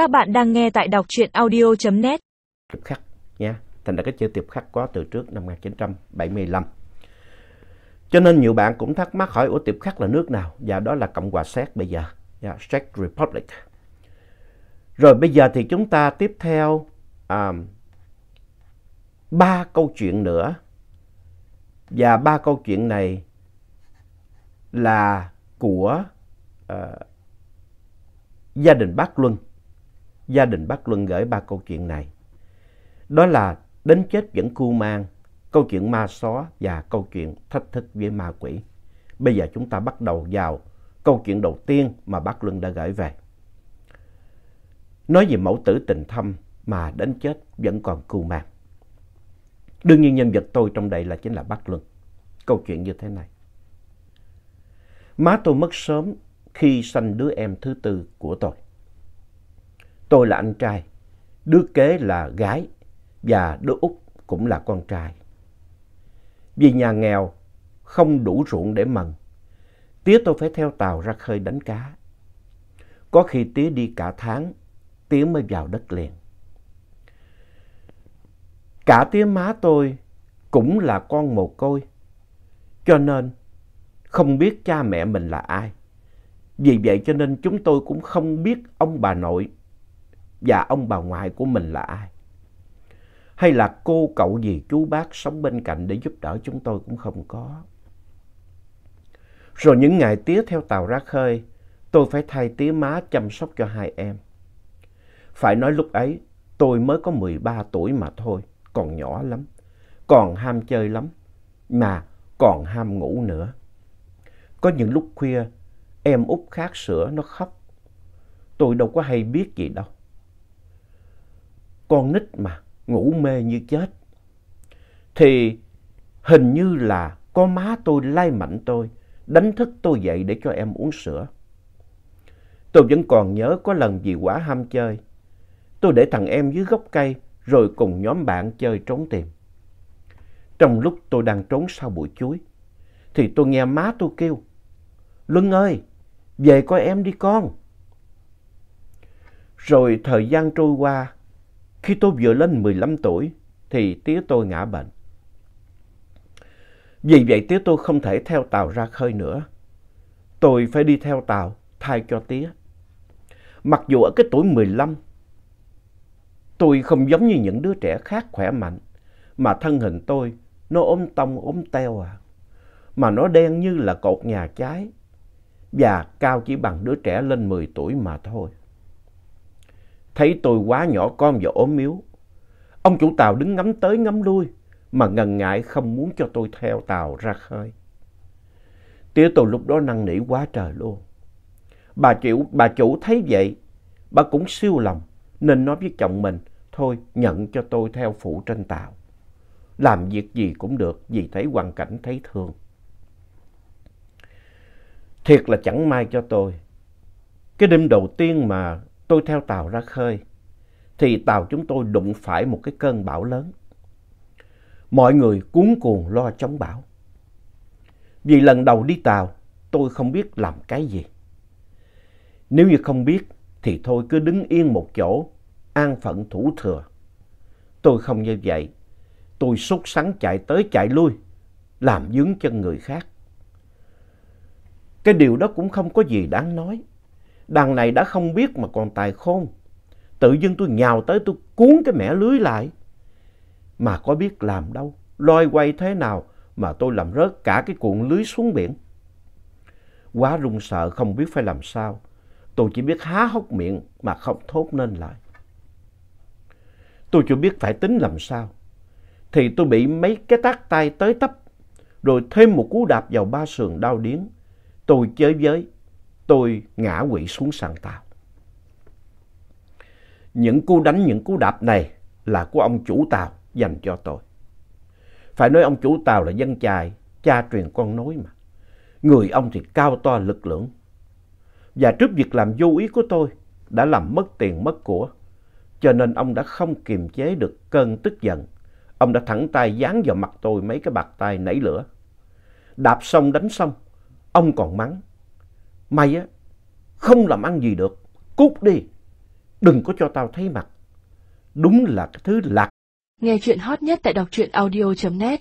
Các bạn đang nghe tại đọc truyện audio.net. Tiệp khắc nha. Thành ra cái chữ tiệp khắc có từ trước năm 1975. Cho nên nhiều bạn cũng thắc mắc hỏi ủa tiệp khắc là nước nào? Và đó là Cộng hòa Séc bây giờ. Dạ, yeah, Czech Republic. Rồi bây giờ thì chúng ta tiếp theo um, ba câu chuyện nữa. Và ba câu chuyện này là của uh, gia đình Bác Luân. Gia đình Bác Luân gửi ba câu chuyện này. Đó là Đến chết vẫn cu mang, câu chuyện ma xó và câu chuyện thách thức với ma quỷ. Bây giờ chúng ta bắt đầu vào câu chuyện đầu tiên mà Bác Luân đã gửi về. Nói về mẫu tử tình thâm mà đến chết vẫn còn cưu mang. Đương nhiên nhân vật tôi trong đây là chính là Bác Luân. Câu chuyện như thế này. Má tôi mất sớm khi sanh đứa em thứ tư của tôi. Tôi là anh trai, đứa kế là gái và đứa út cũng là con trai. Vì nhà nghèo, không đủ ruộng để mần, tía tôi phải theo tàu ra khơi đánh cá. Có khi tía đi cả tháng, tía mới vào đất liền. Cả tía má tôi cũng là con mồ côi, cho nên không biết cha mẹ mình là ai. Vì vậy cho nên chúng tôi cũng không biết ông bà nội và ông bà ngoại của mình là ai. Hay là cô cậu gì chú bác sống bên cạnh để giúp đỡ chúng tôi cũng không có. Rồi những ngày tía theo tàu ra khơi, tôi phải thay tía má chăm sóc cho hai em. Phải nói lúc ấy, tôi mới có 13 tuổi mà thôi, còn nhỏ lắm, còn ham chơi lắm, mà còn ham ngủ nữa. Có những lúc khuya, em út khát sữa nó khóc. Tôi đâu có hay biết gì đâu. Con nít mà, ngủ mê như chết. Thì hình như là có má tôi lay mạnh tôi, đánh thức tôi dậy để cho em uống sữa. Tôi vẫn còn nhớ có lần vì quá ham chơi, tôi để thằng em dưới gốc cây rồi cùng nhóm bạn chơi trốn tìm. Trong lúc tôi đang trốn sau bụi chuối, thì tôi nghe má tôi kêu, Luân ơi, về coi em đi con. Rồi thời gian trôi qua, khi tôi vừa lên 15 tuổi thì tía tôi ngã bệnh. Vì vậy tía tôi không thể theo tàu ra khơi nữa. Tôi phải đi theo tàu thay cho tía. Mặc dù ở cái tuổi 15, tôi không giống như những đứa trẻ khác khỏe mạnh, mà thân hình tôi nó ốm tông ốm teo à, mà nó đen như là cột nhà cháy và cao chỉ bằng đứa trẻ lên 10 tuổi mà thôi. Thấy tôi quá nhỏ con và ốm yếu. Ông chủ tàu đứng ngắm tới ngắm lui mà ngần ngại không muốn cho tôi theo tàu ra khơi. Tía tôi lúc đó năn nỉ quá trời luôn. Bà chủ, bà chủ thấy vậy, bà cũng siêu lòng nên nói với chồng mình thôi nhận cho tôi theo phụ trên tàu. Làm việc gì cũng được vì thấy hoàn cảnh thấy thương. Thiệt là chẳng may cho tôi. Cái đêm đầu tiên mà tôi theo tàu ra khơi, thì tàu chúng tôi đụng phải một cái cơn bão lớn. Mọi người cuống cuồng lo chống bão. Vì lần đầu đi tàu, tôi không biết làm cái gì. Nếu như không biết, thì thôi cứ đứng yên một chỗ, an phận thủ thừa. Tôi không như vậy. Tôi sốt sắng chạy tới chạy lui, làm dướng chân người khác. Cái điều đó cũng không có gì đáng nói. Đằng này đã không biết mà còn tài khôn. Tự dưng tôi nhào tới tôi cuốn cái mẻ lưới lại. Mà có biết làm đâu, loay quay thế nào mà tôi làm rớt cả cái cuộn lưới xuống biển. Quá run sợ không biết phải làm sao. Tôi chỉ biết há hốc miệng mà không thốt nên lại. Tôi chưa biết phải tính làm sao. Thì tôi bị mấy cái tác tay tới tấp. Rồi thêm một cú đạp vào ba sườn đau điếng. Tôi chơi với tôi ngã quỵ xuống sàn tàu. Những cú đánh, những cú đạp này là của ông chủ tàu dành cho tôi. Phải nói ông chủ tàu là dân chài, cha truyền con nối mà. Người ông thì cao to lực lưỡng. Và trước việc làm vô ý của tôi đã làm mất tiền mất của. Cho nên ông đã không kiềm chế được cơn tức giận. Ông đã thẳng tay dán vào mặt tôi mấy cái bạc tay nảy lửa. Đạp xong đánh xong, ông còn mắng. Mày á, không làm ăn gì được, cút đi. đừng có cho tao thấy mặt. Đúng là cái thứ lạc. Nghe chuyện hot nhất tại đọc truyện audio.net